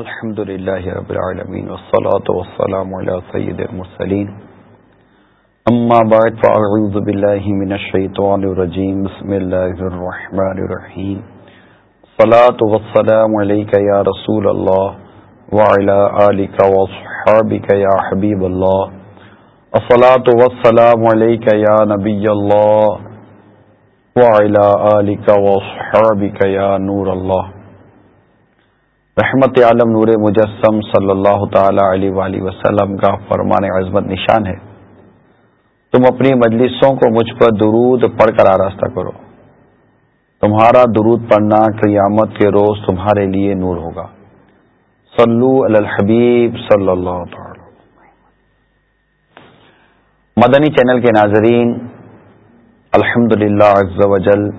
الحمد لله رب العالمين والصلاة والسلام على سيد المرسلين أما بعد فأعوذ بالله من الشيطان الرجيم بسم الله الرحمن الرحيم صلاة والسلام عليك يا رسول الله وعلى آلك وصحابك يا حبيب الله الصلاة والسلام عليك يا نبي الله وعلى آلك وصحابك يا نور الله رحمت عالم نور مجسم صلی اللہ تعالی علیہ وآلہ وسلم کا فرمان عظمت نشان ہے۔ تم اپنی مجلسوں کو مجھ پر درود پڑھ کر آراستہ کرو۔ تمہارا درود پڑھنا قیامت کے روز تمہارے لیے نور ہوگا۔ صلو علی الحبیب صلی اللہ تعالی۔ مدنی چینل کے ناظرین الحمد للہ وجل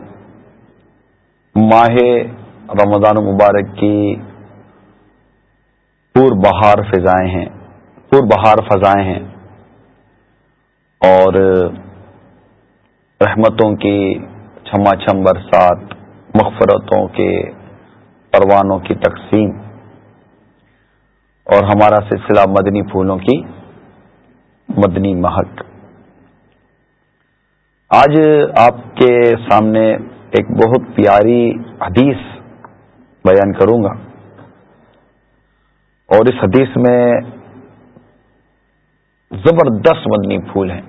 ماہ رمضان مبارک کی پور بہار فضائیں ہیں پور بہار فضائیں ہیں۔ اور رحمتوں کی چھما چھم برسات، مغفرتوں کے پروانوں کی تقسیم اور ہمارا سلسلہ مدنی پھولوں کی مدنی مہک۔ آج آپ کے سامنے ایک بہت پیاری حدیث بیان کروں گا۔ اور اس حدیث میں زبردست مدنی پھول ہیں۔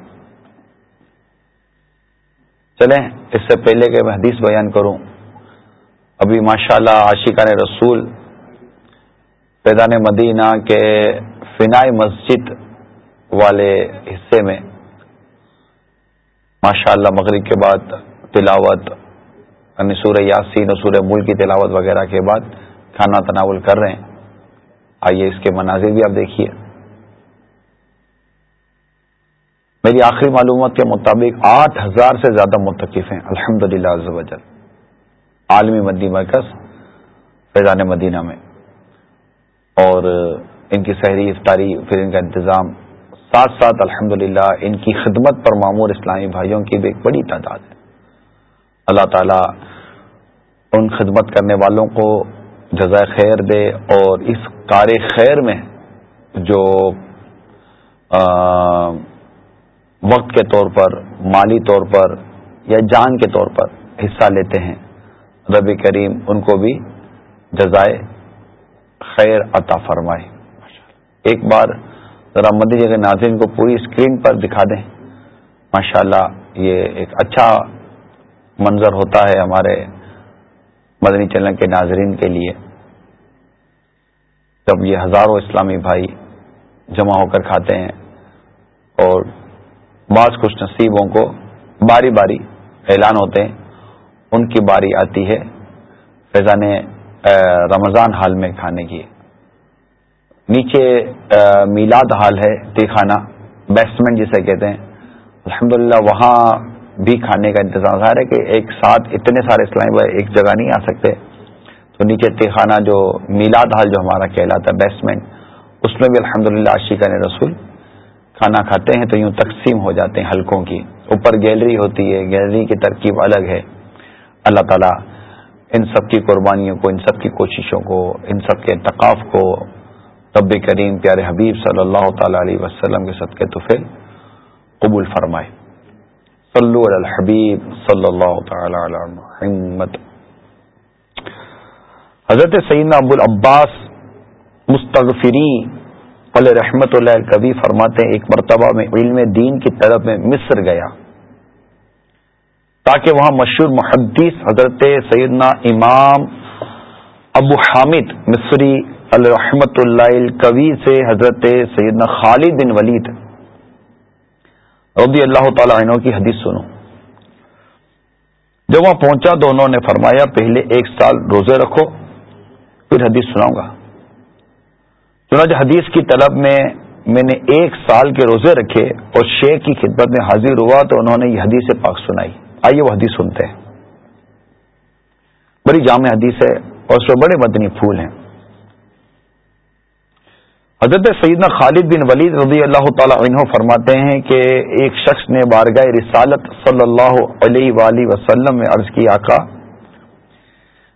چلیں، اس سے پہلے کہ میں حدیث بیان کروں۔ ابھی ماشاءاللہ اللہ عاشقان رسول پیدان مدینہ کے فنائی مسجد والے حصے میں ماشاء اللہ مغرب کے بعد تلاوت نصور یعنی یاسین نصور ملک کی تلاوت وغیرہ کے بعد کھانا تناول کر رہے ہیں۔ آئیے اس کے مناظر بھی آپ دیکھیے۔ میری آخری معلومات کے مطابق آٹھ ہزار سے زیادہ متقف ہیں الحمد للہ عالمی مدی مرکز فیضان مدینہ میں۔ اور ان کی سحری افطاری پھر ان کا انتظام۔ ساتھ ساتھ الحمد ان کی خدمت پر معمور اسلامی بھائیوں کی بھی ایک بڑی تعداد ہے۔ اللہ تعالی ان خدمت کرنے والوں کو جزائے خیر دے اور اس کار خیر میں جو وقت کے طور پر، مالی طور پر یا جان کے طور پر حصہ لیتے ہیں ربی کریم ان کو بھی جزائے خیر عطا فرمائے۔ ایک بار ذرا مدی جگہ ناظرین کو پوری اسکرین پر دکھا دیں۔ ماشاءاللہ یہ ایک اچھا منظر ہوتا ہے ہمارے مدنی چینل کے ناظرین کے لیے جب یہ ہزاروں اسلامی بھائی جمع ہو کر کھاتے ہیں اور بعض خوش نصیبوں کو باری باری اعلان ہوتے ہیں، ان کی باری آتی ہے فیضان رمضان ہال میں کھانے کی۔ نیچے میلاد ہال ہے، تیخانہ، بیسمنٹ جسے کہتے ہیں۔ الحمدللہ، وہاں بھی کھانے کا انتظام۔ ظاہر ہے کہ ایک ساتھ اتنے سارے اسلامی بھائی ایک جگہ نہیں آ سکتے۔ تو نیچے تہخانہ جو میلاد حال جو ہمارا کہلاتا ہے بیسمنٹ اس میں بھی الحمد للہ عاشقہ نے رسول کھانا کھاتے ہیں تو یوں تقسیم ہو جاتے ہیں حلقوں کی۔ اوپر گیلری ہوتی ہے، گیلری کی ترکیب الگ ہے۔ اللہ تعالیٰ ان سب کی قربانیوں کو، ان سب کی کوششوں کو، ان سب کے اتقاف کو رب کریم پیارے حبیب صلی اللہ تعالی علیہ وسلم کے صدقے طفے قبول فرمائے۔ صلو علی الحبیب صلی اللہ تعالی علی محمد. حضرت سیدنا ابو العباس مستغفری علیہ رحمت اللہ کبھی فرماتے ہیں، ایک مرتبہ میں علم دین کی طرف میں مصر گیا، تاکہ وہاں مشہور محدث حضرت سیدنا امام ابو حامد مصری الرحمت اللہ کبھی سے حضرت سیدنا خالد بن ولید رضی اللہ تعالی عنہ کی حدیث سنو۔ جب وہاں پہنچا تو انہوں نے فرمایا، پہلے ایک سال روزے رکھو، پھر حدیث سناؤں گا۔ چنانچہ حدیث کی طلب میں میں نے ایک سال کے روزے رکھے اور شیخ کی خدمت میں حاضر ہوا تو انہوں نے یہ حدیث پاک سنائی۔ آئیے وہ حدیث سنتے ہیں۔ بڑی جامع حدیث ہے اور اس میں بڑے مدنی پھول ہیں۔ حضرت سیدنا خالد بن ولید رضی اللہ تعالی عنہ فرماتے ہیں کہ ایک شخص نے بارگاہ رسالت صلی اللہ علیہ وآلہ وسلم میں عرض کی آقا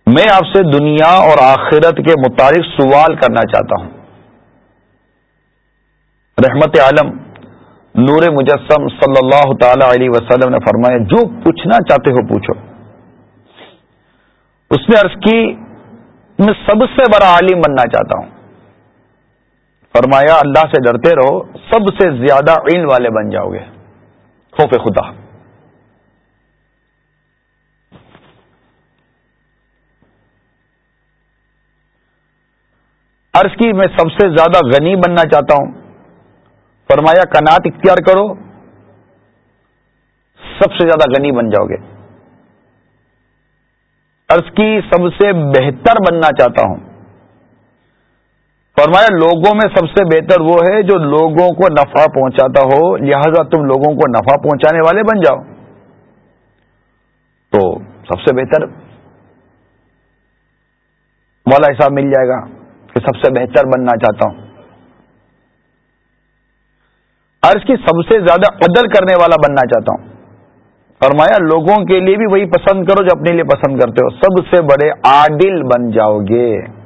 میں آپ سے دنیا اور آخرت کے متعلق سوال کرنا چاہتا ہوں۔ رحمت عالم، نور مجسم صلی اللہ تعالی علیہ وسلم نے فرمایا، جو پوچھنا چاہتے ہو پوچھو۔ اس نے عرض کی، میں سب سے بڑا عالم بننا چاہتا ہوں۔ فرمایا، اللہ سے ڈرتے رہو، سب سے زیادہ علم والے بن جاؤ گے۔ خوف خدا۔ عرض کی، میں سب سے زیادہ غنی بننا چاہتا ہوں۔ فرمایا کنات اختیار کرو، سب سے زیادہ غنی بن جاؤ گے۔ عرض کی، سب سے بہتر بننا چاہتا ہوں۔ فرمایا، لوگوں میں سب سے بہتر وہ ہے جو لوگوں کو نفع پہنچاتا ہو، لہذا تم لوگوں کو نفع پہنچانے والے بن جاؤ۔ تو سب سے بہتر والا حساب مل جائے گا کہ سب سے بہتر بننا چاہتا ہوں۔ عرض کی سب سے زیادہ قدر کرنے والا بننا چاہتا ہوں۔ فرمایا، لوگوں کے لیے بھی وہی پسند کرو جو اپنے لیے پسند کرتے ہو۔ سب سے بڑے عادل بن جاؤ گے۔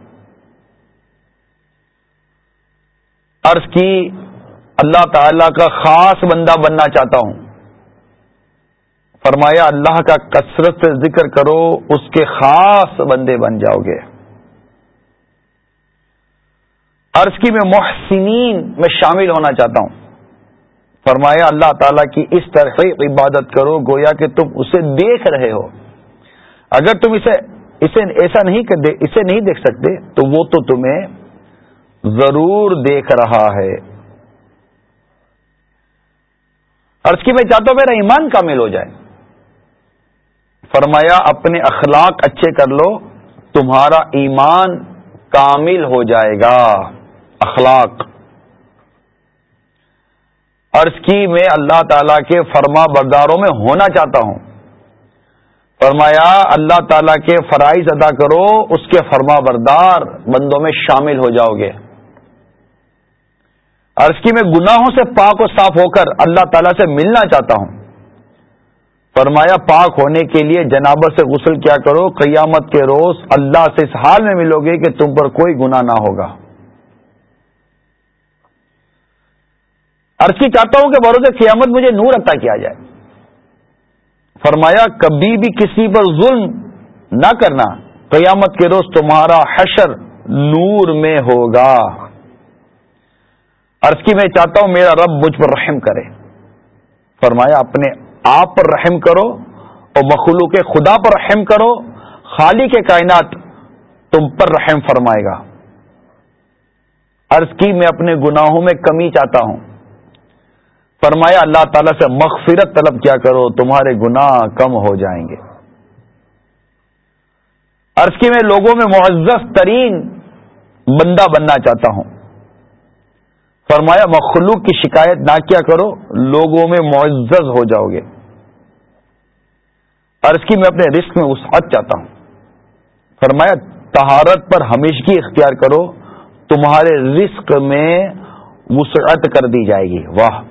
عرض کی، اللہ تعالی کا خاص بندہ بننا چاہتا ہوں۔ فرمایا، اللہ کا کثرت سے ذکر کرو، اس کے خاص بندے بن جاؤ گے۔ عرض کی، میں محسنین میں شامل ہونا چاہتا ہوں۔ فرمایا، اللہ تعالیٰ کی اس طرح عبادت کرو، گویا کہ تم اسے دیکھ رہے ہو۔ اگر تم اسے اسے ایسا نہیں اسے نہیں دیکھ سکتے، تو وہ تو تمہیں ضرور دیکھ رہا ہے۔ عرض کی میں چاہتا ہوں میرا ایمان کامل ہو جائے۔ فرمایا، اپنے اخلاق اچھے کر لو، تمہارا ایمان کامل ہو جائے گا۔ اخلاق۔ عرض کی میں اللہ تعالی کے فرما برداروں میں ہونا چاہتا ہوں۔ فرمایا، اللہ تعالی کے فرائض ادا کرو، اس کے فرما بردار بندوں میں شامل ہو جاؤ گے۔ عرض کی میں گناہوں سے پاک و صاف ہو کر اللہ تعالیٰ سے ملنا چاہتا ہوں۔ فرمایا، پاک ہونے کے لیے جنابت سے غسل کیا کرو۔ قیامت کے روز اللہ سے اس حال میں ملو گے کہ تم پر کوئی گنا نہ ہوگا۔ عرض کی چاہتا ہوں کہ بروز قیامت مجھے نور عطا کیا جائے۔ فرمایا، کبھی بھی کسی پر ظلم نہ کرنا۔ قیامت کے روز تمہارا حشر نور میں ہوگا۔ عرض کی میں چاہتا ہوں میرا رب مجھ پر رحم کرے۔ فرمایا، اپنے آپ پر رحم کرو اور مخلوق کے خدا پر رحم کرو۔ خالی کے کائنات تم پر رحم فرمائے گا۔ عرض کی میں اپنے گناہوں میں کمی چاہتا ہوں۔ فرمایا، اللہ تعالی سے مغفرت طلب کیا کرو، تمہارے گناہ کم ہو جائیں گے۔ عرض کی میں لوگوں میں معزز ترین بندہ بننا چاہتا ہوں۔ فرمایا، مخلوق کی شکایت نہ کیا کرو، لوگوں میں معزز ہو جاؤ گے۔ عرض کی میں اپنے رزق میں وسعت چاہتا ہوں۔ فرمایا تہارت پر ہمیشگی اختیار کرو، تمہارے رزق میں وسعت کر دی جائے گی۔ واہ۔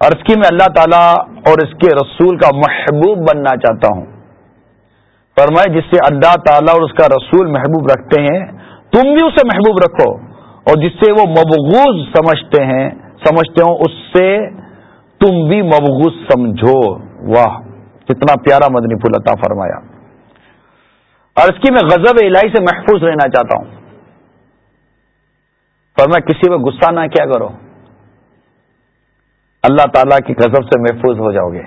عرض کی میں اللہ تعالی اور اس کے رسول کا محبوب بننا چاہتا ہوں۔ فرمایا، جس سے اللہ تعالیٰ اور اس کا رسول محبوب رکھتے ہیں، تم بھی اسے محبوب رکھو۔ اور جس سے وہ مبغوز سمجھتے ہیں، سمجھتے ہوں، اس سے تم بھی مبغوز سمجھو۔ واہ، کتنا پیارا مدنی پھول عطا فرمایا۔ عرض کی میں غزب الہی سے محفوظ رہنا چاہتا ہوں۔ پر میں کسی میں غصہ نہ کیا کرو۔ اللہ تعالی کی غزب سے محفوظ ہو جاؤ گے۔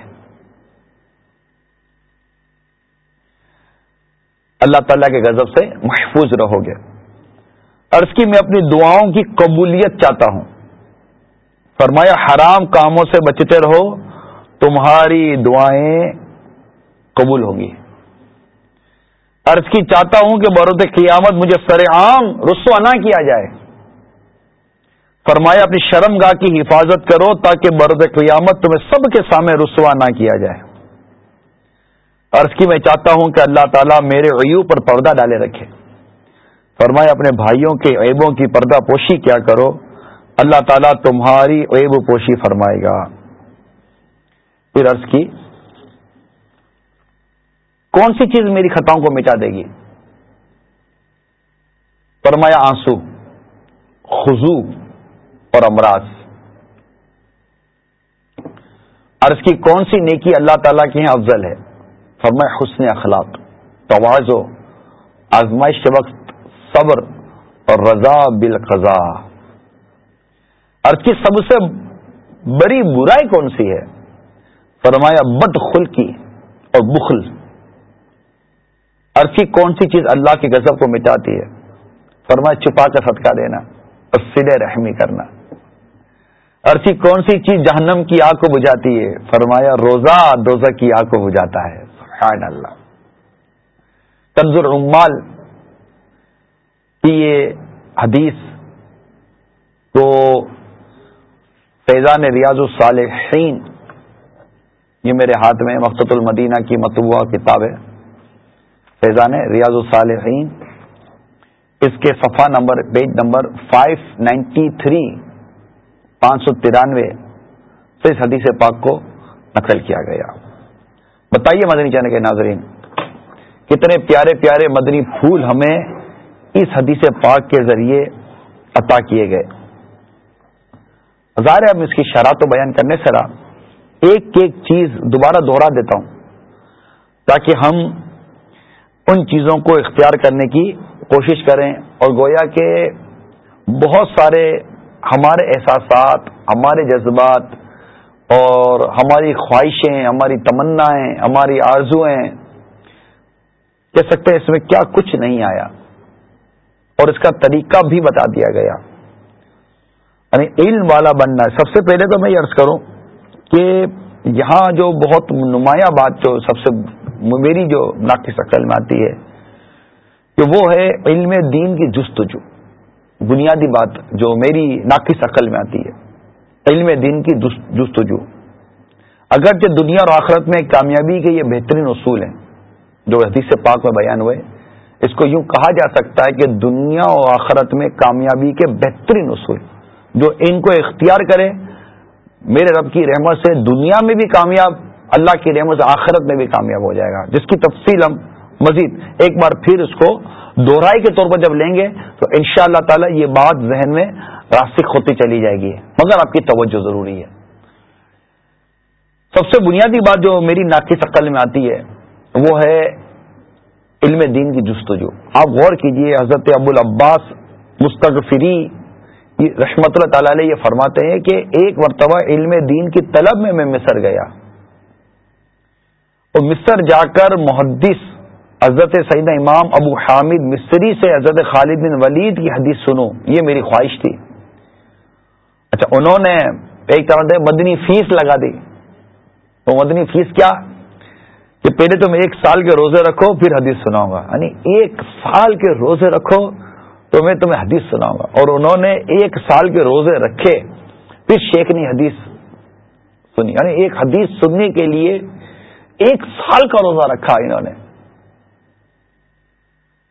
اللہ تعالیٰ کے غزب سے محفوظ رہو گے۔ عرض کی میں اپنی دعاؤں کی قبولیت چاہتا ہوں۔ فرمایا، حرام کاموں سے بچتے رہو، تمہاری دعائیں قبول ہوں گی عرض کی چاہتا ہوں کہ برود قیامت مجھے سر عام رسوا نہ کیا جائے۔ فرمایا، اپنی شرم گاہ کی حفاظت کرو تاکہ برود قیامت تمہیں سب کے سامنے رسوا نہ کیا جائے۔ عرض کی میں چاہتا ہوں کہ اللہ تعالیٰ میرے عیوب پر پردہ ڈالے رکھے۔ فرمائے اپنے بھائیوں کے عیبوں کی پردہ پوشی کیا کرو۔ اللہ تعالیٰ تمہاری عیب پوشی فرمائے گا۔ پھر عرض کی، کون سی چیز میری خطاؤں کو مٹا دے گی؟ فرمایا آنسو خزو اور امراض۔ عرض کی، کون سی نیکی اللہ تعالیٰ کی افضل ہے؟ فرمایا حسن اخلاق توازو آزمائش کے وقت صبر اور رضا بالقضا عرض کی سب سے بڑی برائی کون سی ہے؟ فرمایا، بد خلقی اور بخل۔ عرض کی کون سی چیز اللہ کی غضب کو مٹاتی ہے؟ فرمایا، چھپا کر صدقہ دینا اور سلے رحمی کرنا۔ عرض کی کون سی چیز جہنم کی آگ کو بجھاتی ہے؟ فرمایا، روزہ، دوزہ کی آگ کو بجھاتا ہے۔ سبحان اللہ۔ تنظر عمال یہ حدیث کو فیضان ریاض الصالحین یہ میرے ہاتھ میں مقصد المدینہ کی متبوع کتاب ہے۔ فیضان ریاض الصالحین اس کے صفحہ number, page number five ninety three پانچ سو ترانوے سے اس حدیث پاک کو نقل کیا گیا۔ بتائیے مدنی چانے کے ناظرین، کتنے پیارے پیارے مدنی پھول ہمیں اس حدیث پاک کے ذریعے عطا کیے گئے۔ ظاہر ہے اب اس کی شرح تو بیان کرنے سے رہا۔ ایک ایک چیز دوبارہ دوہرا دیتا ہوں تاکہ ہم ان چیزوں کو اختیار کرنے کی کوشش کریں اور گویا کہ بہت سارے ہمارے احساسات، ہمارے جذبات اور ہماری خواہشیں، ہماری تمنائیں، ہماری آرزویں کہہ سکتے ہیں اس میں کیا کچھ نہیں آیا۔ اور اس کا طریقہ بھی بتا دیا گیا۔ یعنی علم والا بننا ہے۔ سب سے پہلے تو میں یہ عرض کروں کہ یہاں جو بہت نمایاں بات جو سب سے میری جو ناقص عقل میں آتی ہے کہ وہ ہے علم دین کی جستجو۔ بنیادی بات جو میری ناقص عقل میں آتی ہے۔ علم دین کی جستجو۔ اگرچہ دنیا اور آخرت میں کامیابی کے یہ بہترین اصول ہیں، جو حدیث پاک میں بیان ہوئے۔ اس کو یوں کہا جا سکتا ہے کہ دنیا اور آخرت میں کامیابی کے بہترین اصول جو ان کو اختیار کرے میرے رب کی رحمت سے دنیا میں بھی کامیاب، اللہ کی رحمت سے آخرت میں بھی کامیاب ہو جائے گا۔ جس کی تفصیل ہم مزید ایک بار پھر اس کو دوہرائی کے طور پر جب لیں گے، تو ان شاء اللہ تعالی یہ بات ذہن میں راسک ہوتی چلی جائے گی۔ مگر آپ کی توجہ ضروری ہے۔ سب سے بنیادی بات جو میری ناقص عقل میں آتی ہے، وہ ہے علم دین کی جستجو۔ آپ غور کیجیے، حضرت ابو العباس مستغفری رحمت اللہ تعالی علیہ یہ فرماتے ہیں کہ ایک مرتبہ علم دین کی طلب میں میں مصر گیا۔ اور مصر جا کر محدث حضرت سعید امام ابو حامد مصری سے حضرت خالد بن ولید کی حدیث سنو۔ یہ میری خواہش تھی۔ اچھا انہوں نے ایک طرح سے مدنی فیس لگا دی۔ تو مدنی فیس کیا؟ کہ پہلے تم ایک سال کے روزے رکھو، پھر حدیث سناؤں گا۔ یعنی ایک سال کے روزے رکھو تو میں تمہیں حدیث سناؤں گا۔ اور انہوں نے ایک سال کے روزے رکھے، پھر شیخ نے حدیث سنی۔ یعنی ایک حدیث سننے کے لیے ایک سال کا روزہ رکھا انہوں نے۔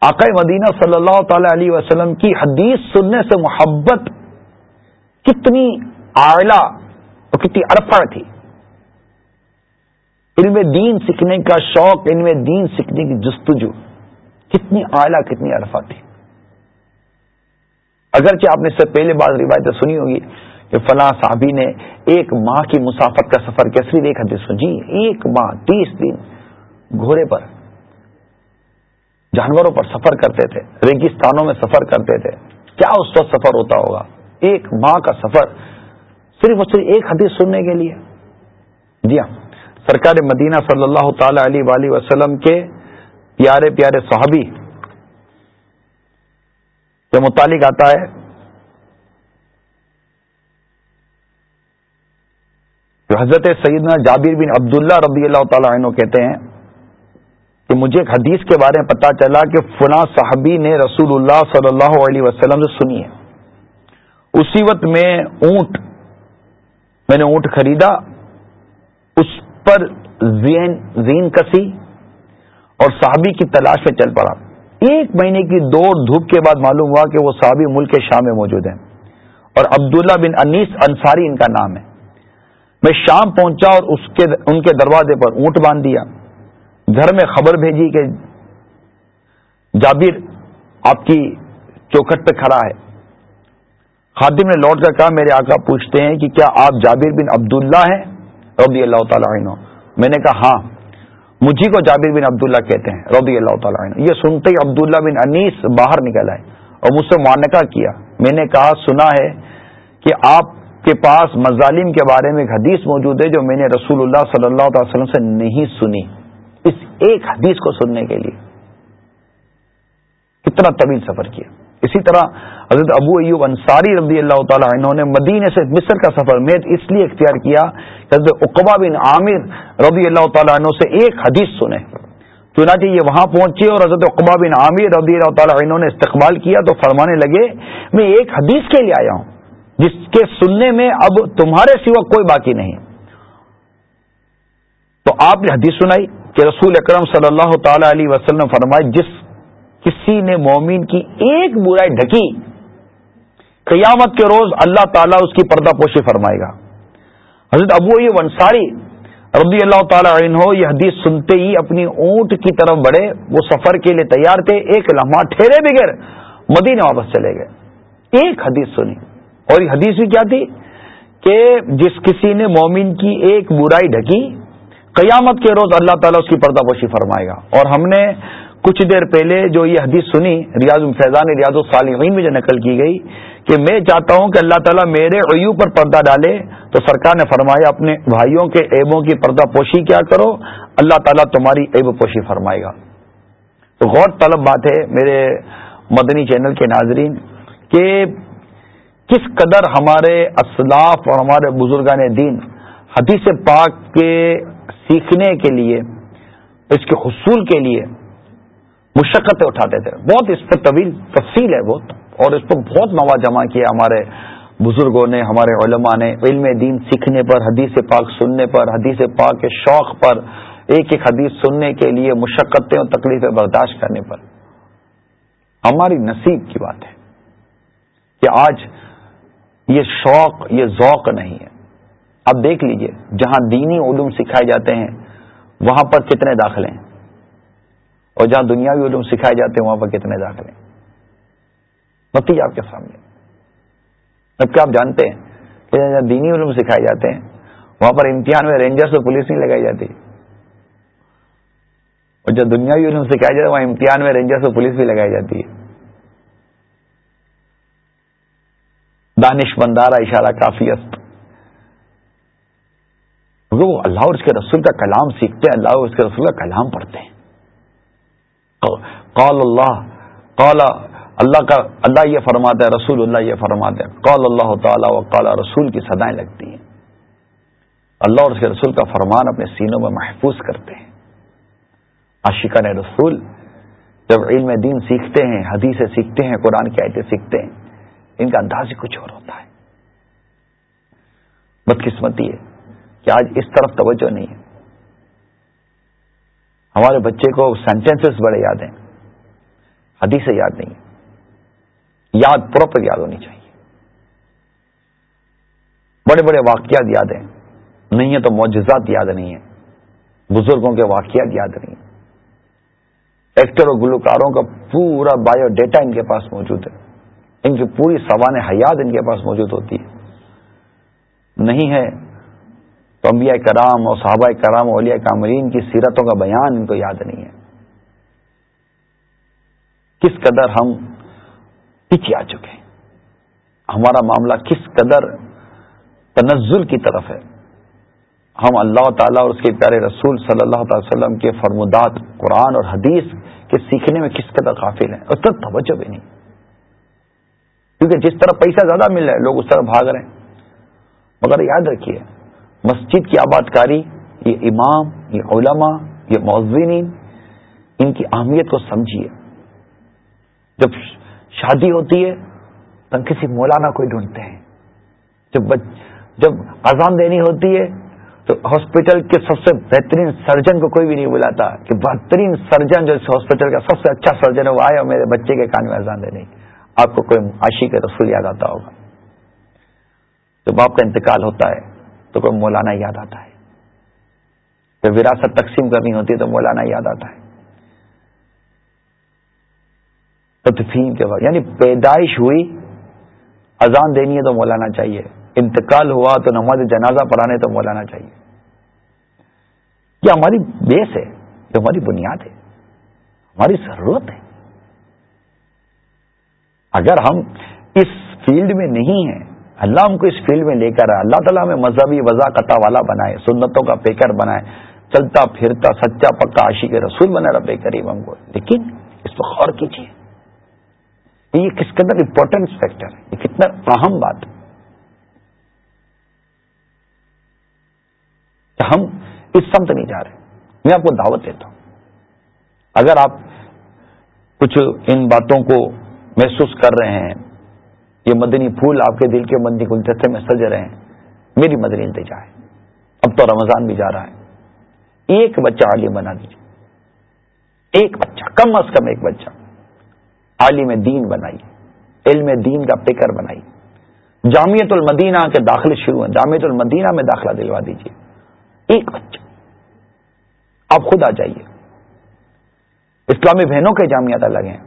آقا مدینہ صلی اللہ تعالی علیہ وسلم کی حدیث سننے سے محبت کتنی اعلی اور کتنی ارفڑ تھی۔ علم دین سیکھنے کا شوق علم دین سیکھنے کی جستجو۔ کتنی اعلیٰ، کتنی ارفا تھی۔ اگرچہ آپ نے اس سے پہلے بعض روایتیں سنی ہوگی کہ فلاں صحابی نے ایک ماہ کی مسافت کا سفر کیا صرف ایک حدیث جی ایک ماہ تیس دن گھوڑے پر، جانوروں پر سفر کرتے تھے، ریگستانوں میں سفر کرتے تھے۔ کیا اس وقت سفر ہوتا ہوگا؟ ایک ماہ کا سفر صرف اور صرف ایک حدیث سننے کے لیے؟ جی ہاں۔ سرکار مدینہ صلی اللہ تعالی علیہ وآلہ وسلم کے پیارے پیارے صحابی کے متعلق آتا ہے۔ جو حضرت سیدنا جابر بن عبداللہ رضی اللہ تعالی عنہ کہتے ہیں کہ مجھے ایک حدیث کے بارے میں پتا چلا کہ فلاں صحابی نے رسول اللہ صلی اللہ علیہ وسلم سے سنی ہے۔ اسی وقت میں اونٹ، میں نے اونٹ خریدا۔ پر زین زین کسی اور صحابی کی تلاش میں چل پڑا۔ ایک مہینے کی دوڑ دھوپ کے بعد معلوم ہوا کہ وہ صحابی ملک کے شام میں موجود ہیں۔ اور عبداللہ بن انیس انصاری ان کا نام ہے۔ میں شام پہنچا اور اس کے ان کے دروازے پر اونٹ باندھ دیا۔ گھر میں خبر بھیجی کہ جابر آپ کی چوکھٹ پہ کھڑا ہے۔ خادم نے لوٹ کر کہا، میرے آقا پوچھتے ہیں کہ کیا آپ جابر بن عبداللہ ہیں؟ رضی اللہ تعالیٰ عنہ۔ میں نے کہا ہاں مجھے کو جابر بن عبداللہ کہتے ہیں، رضی اللہ تعالیٰ عنہ۔ یہ سنتے ہی عبداللہ بن انیس باہر نکل آئے اور مجھ سے معانقہ کیا۔ میں نے کہا، سنا ہے کہ آپ کے پاس مظالم کے بارے میں ایک حدیث موجود ہے جو میں نے رسول اللہ صلی اللہ تعالی وسلم سے نہیں سنی۔ اس ایک حدیث کو سننے کے لیے کتنا طویل سفر کیا۔ اسی طرح حضرت ابو ایوب انصاری رضی اللہ تعالیٰ عنہ نے مدینے سے مصر کا سفر میں اس لیے اختیار کیا کہ حضرت اقبا بن عامر رضی اللہ تعالیٰ عنہ سے ایک حدیث سنے چنانچہ یہ وہاں پہنچے اور حضرت اقبا بن عامر رضی اللہ تعالیٰ عنہ نے استقبال کیا تو فرمانے لگے، میں ایک حدیث کے لیے آیا ہوں، جس کے سننے میں اب تمہارے سوا کوئی باقی نہیں۔ تو آپ نے حدیث سنائی کہ رسول اکرم صلی اللہ تعالی علیہ وسلم فرمائے جس کسی نے مومن کی ایک برائی ڈھکی، قیامت کے روز اللہ تعالیٰ اس کی پردہ پوشی فرمائے گا۔ حضرت ابو یہ ونساری رضی اللہ تعالی عنہ یہ حدیث سنتے ہی اپنی اونٹ کی طرف بڑھے، وہ سفر کے لیے تیار تھے، ایک لمحہ ٹھہرے بغیر مدینے واپس چلے گئے۔ ایک حدیث سنی۔ اور یہ حدیث بھی کیا تھی؟ کہ جس کسی نے مومن کی ایک برائی ڈھکی، قیامت کے روز اللہ تعالیٰ اس کی پردہ پوشی فرمائے گا۔ اور ہم نے کچھ دیر پہلے جو یہ حدیث سنی، ریاض فیضان ریاض الصالحین میں جو نقل کی گئی کہ میں چاہتا ہوں کہ اللہ تعالیٰ میرے عیو پر پردہ ڈالے، تو سرکار نے فرمایا، اپنے بھائیوں کے ایبوں کی پردہ پوشی کیا کرو، اللہ تعالیٰ تمہاری ایب پوشی فرمائے گا۔ تو غور طلب بات ہے میرے مدنی چینل کے ناظرین، کہ کس قدر ہمارے اسلاف اور ہمارے بزرگان دین حدیث پاک کے سیکھنے کے لیے، اس کے حصول کے لیے مشقتیں اٹھاتے تھے۔ بہت اس پہ طویل تفصیل ہے بہت اور اس پر بہت مواد جمع کیا ہمارے بزرگوں نے، ہمارے علماء نے۔ علم دین سیکھنے پر، حدیث پاک سننے پر، حدیث پاک کے شوق پر، ایک ایک حدیث سننے کے لیے مشقتیں اور تکلیفیں برداشت کرنے پر۔ ہماری نصیب کی بات ہے کہ آج یہ شوق، یہ ذوق نہیں ہے۔ اب دیکھ لیجیے، جہاں دینی علوم سکھائے جاتے ہیں، وہاں پر کتنے داخلے ہیں؟ اور جہاں دنیاوی علوم سکھائے جاتے ہیں، وہاں پر کتنے داخلے نتیجہ آپ کے سامنے۔ اب کیا آپ جانتے ہیں کہ جہاں دینی علوم سکھائے جاتے ہیں، وہاں پر امتحان میں رینجرس اور پولیس نہیں لگائی جاتی۔ اور جب دنیاوی علوم سکھایا جاتا ہے وہاں امتحان میں رینجرس اور پولیس بھی لگائی جاتی ہے۔ دانش بندارا اشارہ کافی است وہ اللہ اور اس کے رسول کا کلام سیکھتے ہیں، اللہ اور اس کے رسول کا کلام پڑھتے ہیں۔ قال اللہ قال اللہ کا، اللہ یہ فرماتا ہے، رسول اللہ یہ فرماتا ہے۔ قال اللہ تعالیٰ و قال رسول کی سدائیں لگتی ہیں۔ اللہ اور اس کے رسول کا فرمان اپنے سینوں میں محفوظ کرتے ہیں۔ عاشقان رسول جب علم دین سیکھتے ہیں حدیثیں سیکھتے ہیں، قرآن کی آیتیں سیکھتے ہیں، ان کا انداز ہی کچھ اور ہوتا ہے۔ بدقسمتی ہے کہ آج اس طرف توجہ نہیں ہے۔ ہمارے بچے کو سینٹینسز بڑے یاد ہیں۔ حدیثیں یاد نہیں یاد پراپر یاد ہونی چاہیے۔ بڑے بڑے واقعات یاد ہیں۔ نہیں ہے تو معجزات یاد نہیں ہیں۔ بزرگوں کے واقعات یاد نہیں ہیں۔ ایکٹر اور گلوکاروں کا پورا بایو ڈیٹا ان کے پاس موجود ہے۔ ان کی پوری سوانح حیات ان کے پاس موجود ہوتی ہے۔ نہیں ہے تو انبیاء کرام اور صحابہ کرام اولیاء کامرین کی سیرتوں کا بیان ان کو یاد نہیں ہے۔ کس قدر ہم پیچھے آ چکے ہیں۔ ہمارا معاملہ کس قدر تنزل کی طرف ہے۔ ہم اللہ تعالیٰ اور اس کے پیارے رسول صلی اللہ تعالی وسلم کے فرمودات، قرآن اور حدیث کے سیکھنے میں کس قدر قافل ہیں۔ اس طرح توجہ بھی نہیں۔ کیونکہ جس طرح پیسہ زیادہ مل رہا ہے، لوگ اس طرح بھاگ رہے ہیں۔ مگر یاد رکھیے مسجد کی آباد کاری یہ امام، یہ علماء، یہ معذرین ان کی اہمیت کو سمجھیے۔ جب شادی ہوتی ہے، تو کسی مولانا کو ڈھونڈتے ہیں۔ جب جب اذان دینی ہوتی ہے، تو ہاسپٹل کے سب سے بہترین سرجن کو کوئی بھی نہیں بلاتا۔ کہ بہترین سرجن جو اس ہاسپٹل کا سب سے اچھا سرجن ہے، وہ آئے اور میرے بچے کے کان میں اذان دینے۔ آپ کو کوئی عاشی کے رسول یاد آتا ہوگا۔ جب آپ کا انتقال ہوتا ہے تو کوئی مولانا یاد آتا ہے؟ جب وراثت تقسیم کرنی ہوتی ہے تو مولانا یاد آتا ہے۔ تدفین کے وقت یعنی پیدائش ہوئی، اذان دینی ہے تو مولانا چاہیے۔ انتقال ہوا تو نماز جنازہ پڑھانے تو مولانا چاہیے۔ یہ ہماری بیس ہے، یہ ہماری بنیاد ہے، ہماری ضرورت ہے۔ اگر ہم اس فیلڈ میں نہیں ہیں اللہ ہم کو اس فیلڈ میں لے کر آئے۔ اللہ تعالیٰ ہمیں مذہبی وضا والا بنائے، سنتوں کا پیکر بنائے، چلتا پھرتا، سچا پکا عاشق رسول بنا رہا قریب ہم کو۔ لیکن اس پر غور کیجیے یہ کس کے اندر امپورٹنٹ فیکٹر ہے؟ یہ کتنا اہم بات کہ ہم اس سمت نہیں جا رہے۔ میں آپ کو دعوت دیتا ہوں۔ اگر آپ کچھ ان باتوں کو محسوس کر رہے ہیں یہ مدنی پھول آپ کے دل کے مندی گلدستے میں سج رہے ہیں۔ میری مدنی التجا ہے۔ اب تو رمضان بھی جا رہا ہے۔ ایک بچہ عالم بنا دیجیے ایک بچہ، کم از کم ایک بچہ۔ عالم دین بنائیے۔ علم دین کا پیکر بنائیے۔ جامعت المدینہ کے داخلے شروع ہیں۔ جامعت المدینہ میں داخلہ دلوا دیجیے ایک بچہ۔ آپ خود آ جائیے۔ اسلامی بہنوں کے جامعات الگ ہیں۔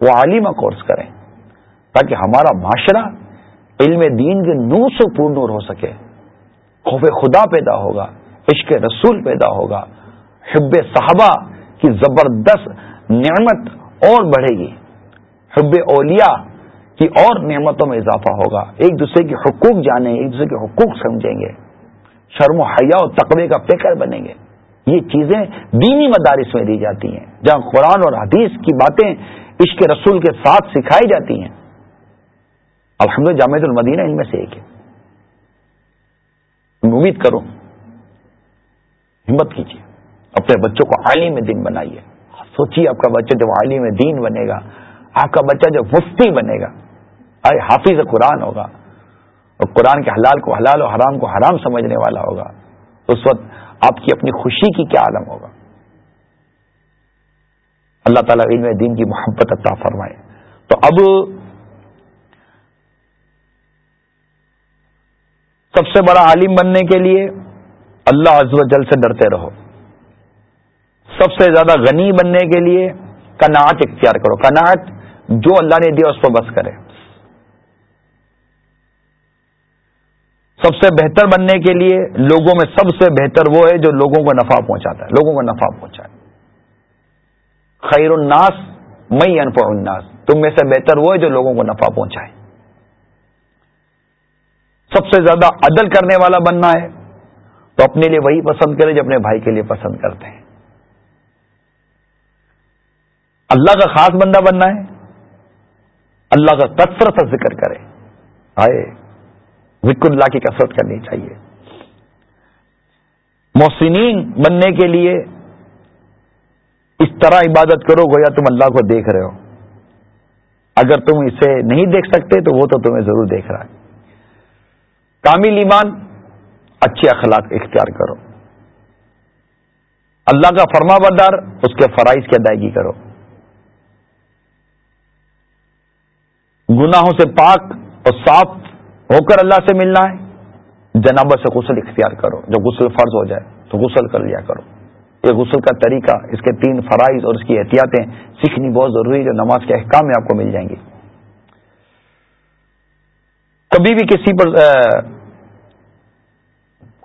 وہ عالمہ کورس کریں۔ تاکہ ہمارا معاشرہ علم دین کے نور سے پور نور ہو سکے۔ خوف خدا پیدا ہوگا، عشق رسول پیدا ہوگا۔ حب صحابہ کی زبردست نعمت اور بڑھے گی۔ حب اولیاء کی اور نعمتوں میں اضافہ ہوگا۔ ایک دوسرے کے حقوق جانیں، ایک دوسرے کے حقوق سمجھیں گے۔ شرم و حیا و تقوی کا پیکر بنیں گے۔ یہ چیزیں دینی مدارس میں دی جاتی ہیں، جہاں قرآن اور حدیث کی باتیں عشق رسول کے ساتھ سکھائی جاتی ہیں۔ الحمد جامع المدینہ ان میں سے ایک ہے۔ امید کروں، ہمت کیجیے، اپنے بچوں کو عالم دین بنائیے۔ سوچیے آپ کا بچہ جب عالم دین بنے گا، آپ کا بچہ جب مفتی بنے گا، آئے حافظ قرآن ہوگا۔ اور قرآن کے حلال کو حلال اور حرام کو حرام سمجھنے والا ہوگا۔ اس وقت آپ کی اپنی خوشی کی کیا عالم ہوگا۔ اللہ تعالیٰ علم دین کی محبت عطا فرمائے۔ تو اب سب سے بڑا عالم بننے کے لیے اللہ عز و جل سے ڈرتے رہو۔ سب سے زیادہ غنی بننے کے لیے کناٹ اختیار کرو۔ کناٹ جو اللہ نے دیا اس پر بس کرے۔ سب سے بہتر بننے کے لیے لوگوں میں سب سے بہتر وہ ہے جو لوگوں کو نفع پہنچاتا ہے۔ لوگوں کو نفع پہنچائے خیر الناس مئی انفع الناس۔ تم میں سے بہتر وہ ہے جو لوگوں کو نفع پہنچائے۔ سب سے زیادہ عدل کرنے والا بننا ہے، تو اپنے لیے وہی پسند کرے جو اپنے بھائی کے لیے پسند کرتے ہیں۔ اللہ کا خاص بندہ بننا ہے، اللہ کا کثرت ذکر کرے۔ آئے، ذکر اللہ کی کثرت کرنی چاہیے۔ محسنین بننے کے لیے اس طرح عبادت کرو گویا تم اللہ کو دیکھ رہے ہو۔ اگر تم اسے نہیں دیکھ سکتے تو وہ تو تمہیں ضرور دیکھ رہا ہے۔ کامل ایمان، اچھے اخلاق اختیار کرو۔ اللہ کا فرما بردار، اس کے فرائض کی ادائیگی کرو۔ گناہوں سے پاک اور صاف ہو کر اللہ سے ملنا ہے۔ جناب سے غسل اختیار کرو۔ جب غسل فرض ہو جائے، تو غسل کر لیا کرو۔ یہ غسل کا طریقہ، اس کے تین فرائض اور اس کی احتیاطیں سیکھنی بہت ضروری ہے جو نماز کے احکام میں آپ کو مل جائیں گی۔ کبھی بھی کسی پر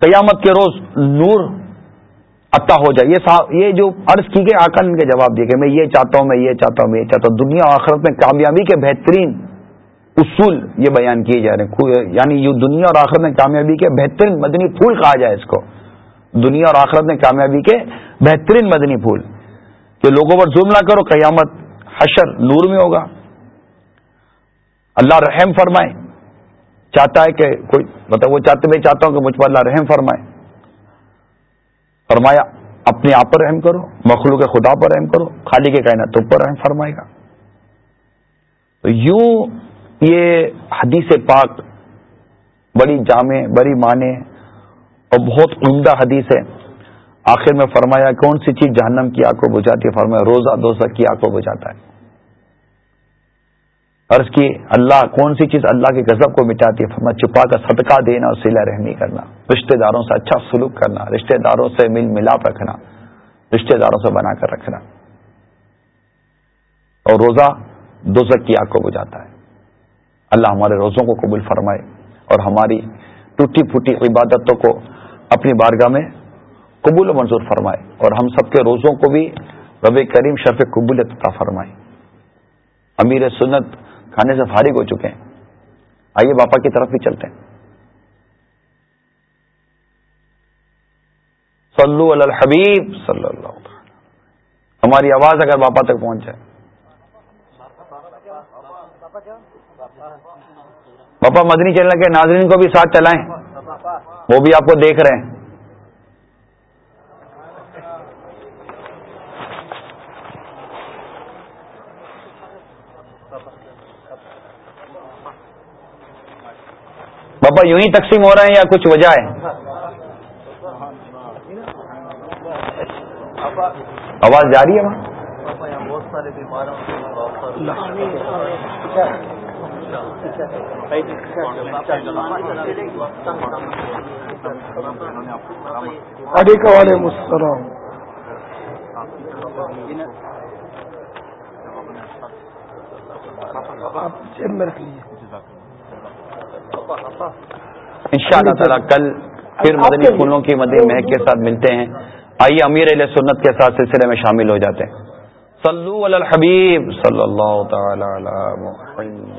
قیامت کے روز نور عطا ہو جائے۔ یہ جو عرض کی گئی آکن ان کے جواب دیے کہ میں یہ چاہتا ہوں، میں یہ چاہتا ہوں، میں یہ چاہتا ہوں۔ دنیا آخرت میں کامیابی کے بہترین اصول یہ بیان کیے جا رہے ہیں۔ یعنی یہ دنیا اور آخرت میں کامیابی کے بہترین مدنی پھول کہا جائے اس کو۔ دنیا اور آخرت میں کامیابی کے بہترین مدنی پھول۔ کہ لوگوں پر ظلم نہ کرو، قیامت حشر نور میں ہوگا۔ اللہ رحم فرمائے۔ چاہتا ہے کہ کوئی مطلب وہ چاہتے میں چاہتا ہوں کہ مجھ پر اللہ رحم فرمائے۔ فرمایا، اپنے آپ پر رحم کرو، مخلوق خدا پر رحم کرو خالی کے کہنا تم پر رحم فرمائے گا۔ تو یوں یہ حدیث پاک بڑی جامع، بڑی مانے اور بہت عمدہ حدیث ہے۔ آخر میں فرمایا، کون سی چیز جہنم کی آگ کو بجھاتی ہے؟ فرمایا، روزہ دوزہ کی آگ کو بجھاتا ہے۔ عرض کی، اللہ کون سی چیز اللہ کے غضب کو مٹاتی ہے؟ فرما چھپا کر صدقہ دینا اور سلا رحمی کرنا، رشتہ داروں سے اچھا سلوک کرنا، رشتہ داروں سے مل ملاپ رکھنا، رشتہ داروں سے بنا کر رکھنا۔ اور روزہ دوزک کی آگ کو بجاتا ہے۔ اللہ ہمارے روزوں کو قبول فرمائے اور ہماری ٹوٹی پھوٹی عبادتوں کو اپنی بارگاہ میں قبول و منظور فرمائے اور ہم سب کے روزوں کو بھی رب کریم شرف قبولیت عطا فرمائے۔ امیر سنت کھانے سے فارغ ہو چکے ہیں۔ آئیے باپا کی طرف بھی چلتے ہیں۔ صلو علی الحبیب، صلی اللہ ہماری آواز اگر باپا تک پہنچ جائے۔ باپا مدنی چینل کے ناظرین کو بھی ساتھ چلائیں۔ وہ بھی آپ کو دیکھ رہے ہیں۔ پاپا یوں ہی تقسیم ہو رہے ہیں یا کچھ وجہ ہے؟ آواز جاری ہے وہاں؟ وعلیکم السلام۔ آپ میں رکھ لیجیے ان شاء اللہ تعالیٰ کل پھر مدنی پھولوں کی مدنی مہک کے ساتھ ملتے ہیں۔ آئیے امیر علیہ سنت کے ساتھ سلسلے میں شامل ہو جاتے ہیں۔ صلو علی الحبیب صلی اللہ تعالی علی